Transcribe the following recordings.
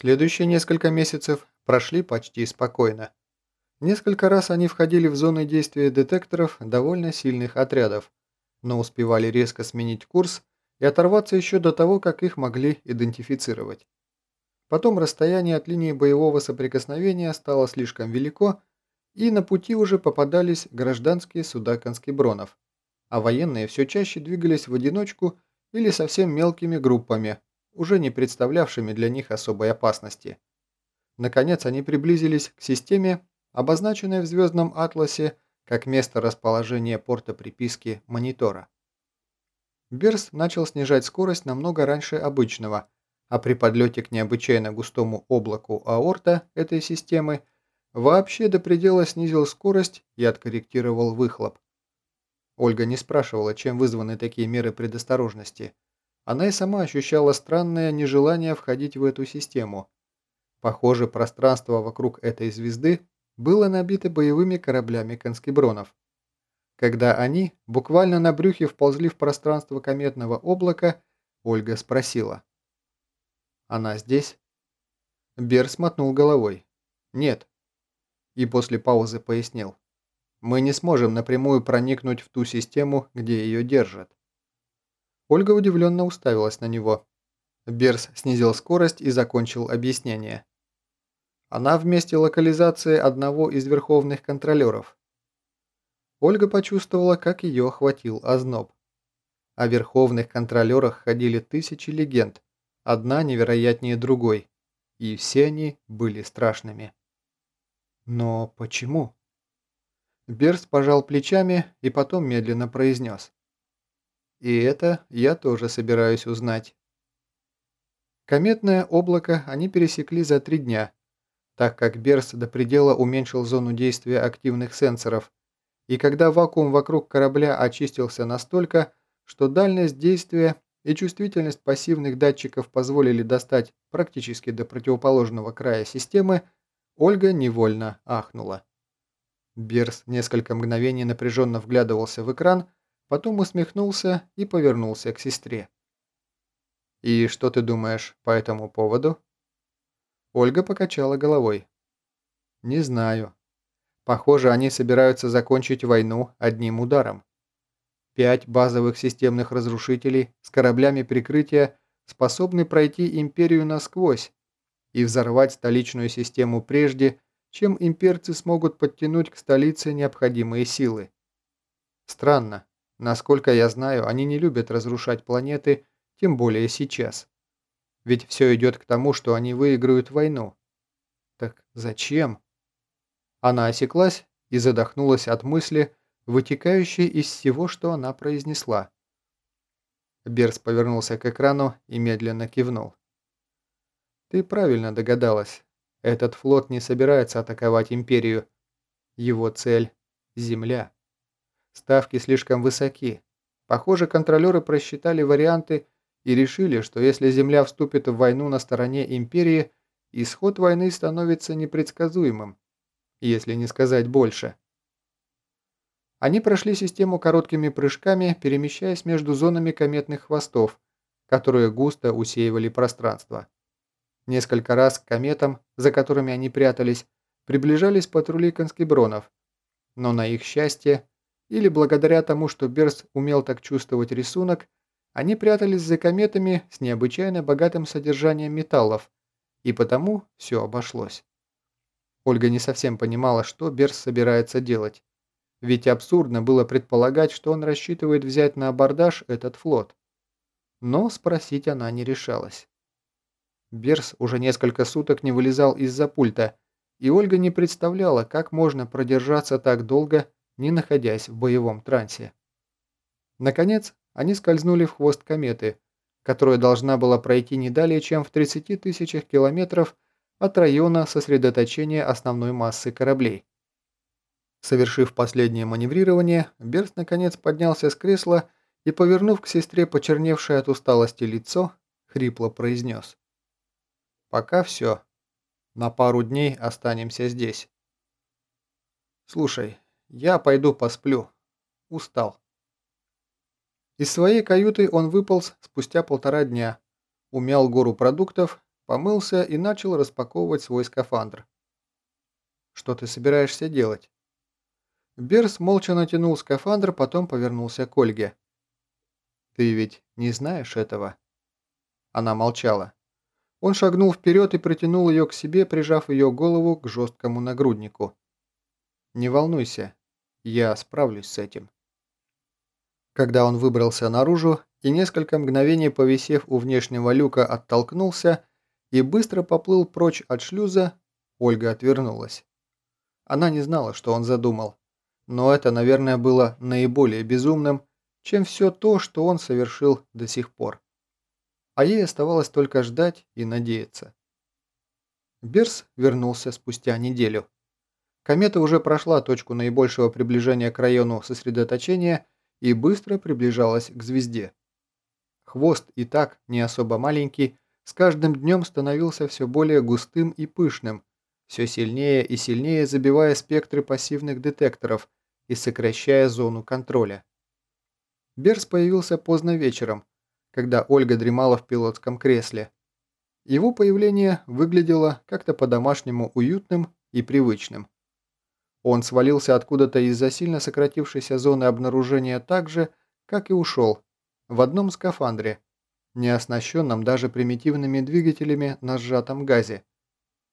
Следующие несколько месяцев прошли почти спокойно. Несколько раз они входили в зоны действия детекторов довольно сильных отрядов, но успевали резко сменить курс и оторваться еще до того, как их могли идентифицировать. Потом расстояние от линии боевого соприкосновения стало слишком велико, и на пути уже попадались гражданские суда конскебронов, а военные все чаще двигались в одиночку или совсем мелкими группами, уже не представлявшими для них особой опасности. Наконец они приблизились к системе, обозначенной в звездном атласе как место расположения порта приписки монитора. Берс начал снижать скорость намного раньше обычного, а при подлете к необычайно густому облаку аорта этой системы вообще до предела снизил скорость и откорректировал выхлоп. Ольга не спрашивала, чем вызваны такие меры предосторожности. Она и сама ощущала странное нежелание входить в эту систему. Похоже, пространство вокруг этой звезды было набито боевыми кораблями конскебронов. Когда они буквально на брюхе вползли в пространство кометного облака, Ольга спросила. «Она здесь?» Бер смотнул головой. «Нет». И после паузы пояснил. «Мы не сможем напрямую проникнуть в ту систему, где ее держат». Ольга удивленно уставилась на него. Берс снизил скорость и закончил объяснение. Она в месте локализации одного из верховных контролеров. Ольга почувствовала, как ее охватил озноб. О верховных контролерах ходили тысячи легенд, одна невероятнее другой, и все они были страшными. Но почему? Берс пожал плечами и потом медленно произнес. И это я тоже собираюсь узнать. Кометное облако они пересекли за три дня, так как Берс до предела уменьшил зону действия активных сенсоров, и когда вакуум вокруг корабля очистился настолько, что дальность действия и чувствительность пассивных датчиков позволили достать практически до противоположного края системы, Ольга невольно ахнула. Берс несколько мгновений напряженно вглядывался в экран, потом усмехнулся и повернулся к сестре. «И что ты думаешь по этому поводу?» Ольга покачала головой. «Не знаю. Похоже, они собираются закончить войну одним ударом. Пять базовых системных разрушителей с кораблями прикрытия способны пройти Империю насквозь и взорвать столичную систему прежде, чем имперцы смогут подтянуть к столице необходимые силы. Странно. Насколько я знаю, они не любят разрушать планеты, тем более сейчас. Ведь все идет к тому, что они выиграют войну. Так зачем? Она осеклась и задохнулась от мысли, вытекающей из всего, что она произнесла. Берс повернулся к экрану и медленно кивнул. «Ты правильно догадалась. Этот флот не собирается атаковать Империю. Его цель – Земля. Ставки слишком высоки. Похоже, контролеры просчитали варианты и решили, что если Земля вступит в войну на стороне Империи, исход войны становится непредсказуемым, если не сказать больше. Они прошли систему короткими прыжками, перемещаясь между зонами кометных хвостов, которые густо усеивали пространство. Несколько раз к кометам, за которыми они прятались, приближались патрули конскебронов, но на их счастье, или благодаря тому, что Берс умел так чувствовать рисунок, они прятались за кометами с необычайно богатым содержанием металлов, и потому все обошлось. Ольга не совсем понимала, что Берс собирается делать. Ведь абсурдно было предполагать, что он рассчитывает взять на абордаж этот флот. Но спросить она не решалась. Берс уже несколько суток не вылезал из-за пульта, и Ольга не представляла, как можно продержаться так долго, не находясь в боевом трансе. Наконец, они скользнули в хвост кометы, которая должна была пройти не далее, чем в 30 тысячах километров от района сосредоточения основной массы кораблей. Совершив последнее маневрирование, Берст наконец поднялся с кресла и, повернув к сестре почерневшее от усталости лицо, хрипло произнес. «Пока все. На пару дней останемся здесь. Слушай, я пойду посплю. Устал». Из своей каюты он выполз спустя полтора дня, умял гору продуктов, помылся и начал распаковывать свой скафандр. «Что ты собираешься делать?» Берс молча натянул скафандр, потом повернулся к Ольге. «Ты ведь не знаешь этого?» Она молчала. Он шагнул вперед и притянул ее к себе, прижав ее голову к жесткому нагруднику. «Не волнуйся, я справлюсь с этим». Когда он выбрался наружу и несколько мгновений повисев у внешнего люка оттолкнулся и быстро поплыл прочь от шлюза, Ольга отвернулась. Она не знала, что он задумал, но это, наверное, было наиболее безумным, чем все то, что он совершил до сих пор. А ей оставалось только ждать и надеяться. Берс вернулся спустя неделю. Комета уже прошла точку наибольшего приближения к району сосредоточения и быстро приближалась к звезде. Хвост и так не особо маленький, с каждым днем становился все более густым и пышным, все сильнее и сильнее забивая спектры пассивных детекторов и сокращая зону контроля. Берс появился поздно вечером, когда Ольга дремала в пилотском кресле. Его появление выглядело как-то по-домашнему уютным и привычным. Он свалился откуда-то из-за сильно сократившейся зоны обнаружения так же, как и ушел, в одном скафандре, не оснащенном даже примитивными двигателями на сжатом газе,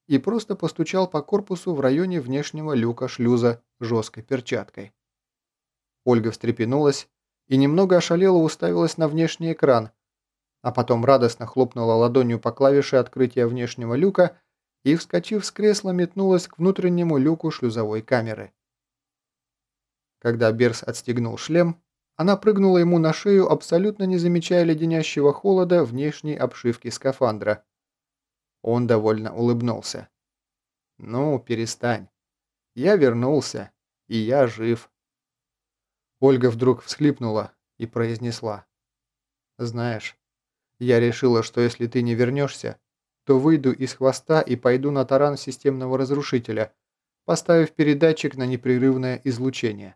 и просто постучал по корпусу в районе внешнего люка шлюза жесткой перчаткой. Ольга встрепенулась и немного ошалела уставилась на внешний экран, а потом радостно хлопнула ладонью по клавише открытия внешнего люка и, вскочив с кресла, метнулась к внутреннему люку шлюзовой камеры. Когда Берс отстегнул шлем, она прыгнула ему на шею, абсолютно не замечая леденящего холода внешней обшивки скафандра. Он довольно улыбнулся. «Ну, перестань. Я вернулся, и я жив». Ольга вдруг всхлипнула и произнесла. «Знаешь, я решила, что если ты не вернешься, то выйду из хвоста и пойду на таран системного разрушителя, поставив передатчик на непрерывное излучение.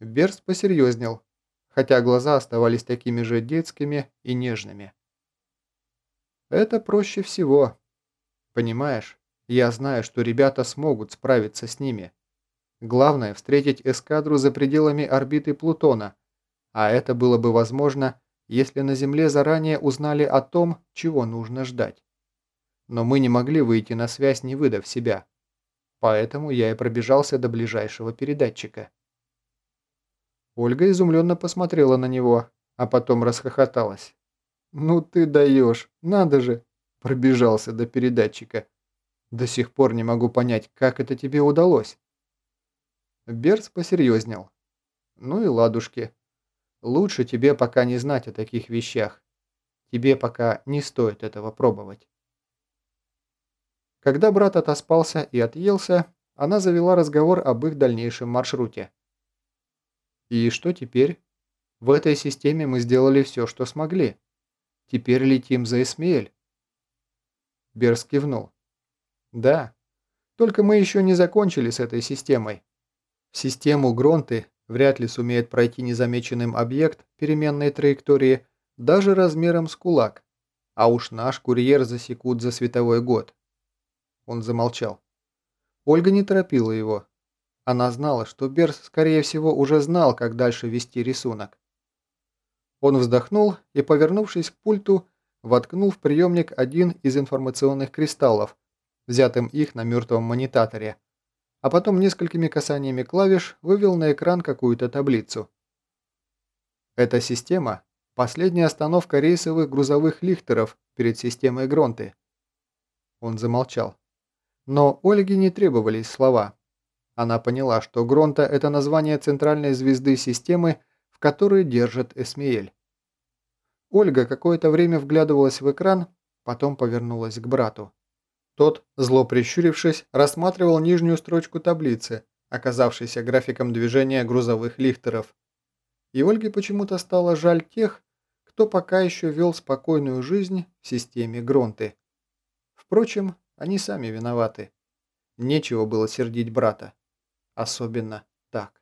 Берст посерьезнел, хотя глаза оставались такими же детскими и нежными. Это проще всего. Понимаешь, я знаю, что ребята смогут справиться с ними. Главное – встретить эскадру за пределами орбиты Плутона, а это было бы возможно, если на Земле заранее узнали о том, чего нужно ждать. Но мы не могли выйти на связь, не выдав себя. Поэтому я и пробежался до ближайшего передатчика. Ольга изумленно посмотрела на него, а потом расхохоталась. «Ну ты даешь, надо же!» Пробежался до передатчика. До сих пор не могу понять, как это тебе удалось. Берц посерьезнел. Ну и ладушки. Лучше тебе пока не знать о таких вещах. Тебе пока не стоит этого пробовать. Когда брат отоспался и отъелся, она завела разговор об их дальнейшем маршруте. И что теперь? В этой системе мы сделали все, что смогли. Теперь летим за Эсмиэль. Берс кивнул. Да, только мы еще не закончили с этой системой. В систему Гронты вряд ли сумеет пройти незамеченным объект переменной траектории даже размером с кулак, а уж наш курьер засекут за световой год. Он замолчал. Ольга не торопила его. Она знала, что Берс, скорее всего, уже знал, как дальше вести рисунок. Он вздохнул и, повернувшись к пульту, воткнул в приемник один из информационных кристаллов, взятым их на мертвом монитаторе, а потом несколькими касаниями клавиш вывел на экран какую-то таблицу. Эта система – последняя остановка рейсовых грузовых лихтеров перед системой Гронты. Он замолчал. Но Ольге не требовались слова. Она поняла, что Гронта – это название центральной звезды системы, в которой держит Эсмиэль. Ольга какое-то время вглядывалась в экран, потом повернулась к брату. Тот, зло прищурившись, рассматривал нижнюю строчку таблицы, оказавшейся графиком движения грузовых лихтеров. И Ольге почему-то стало жаль тех, кто пока еще вел спокойную жизнь в системе Гронты. Впрочем, они сами виноваты. Нечего было сердить брата. Особенно так.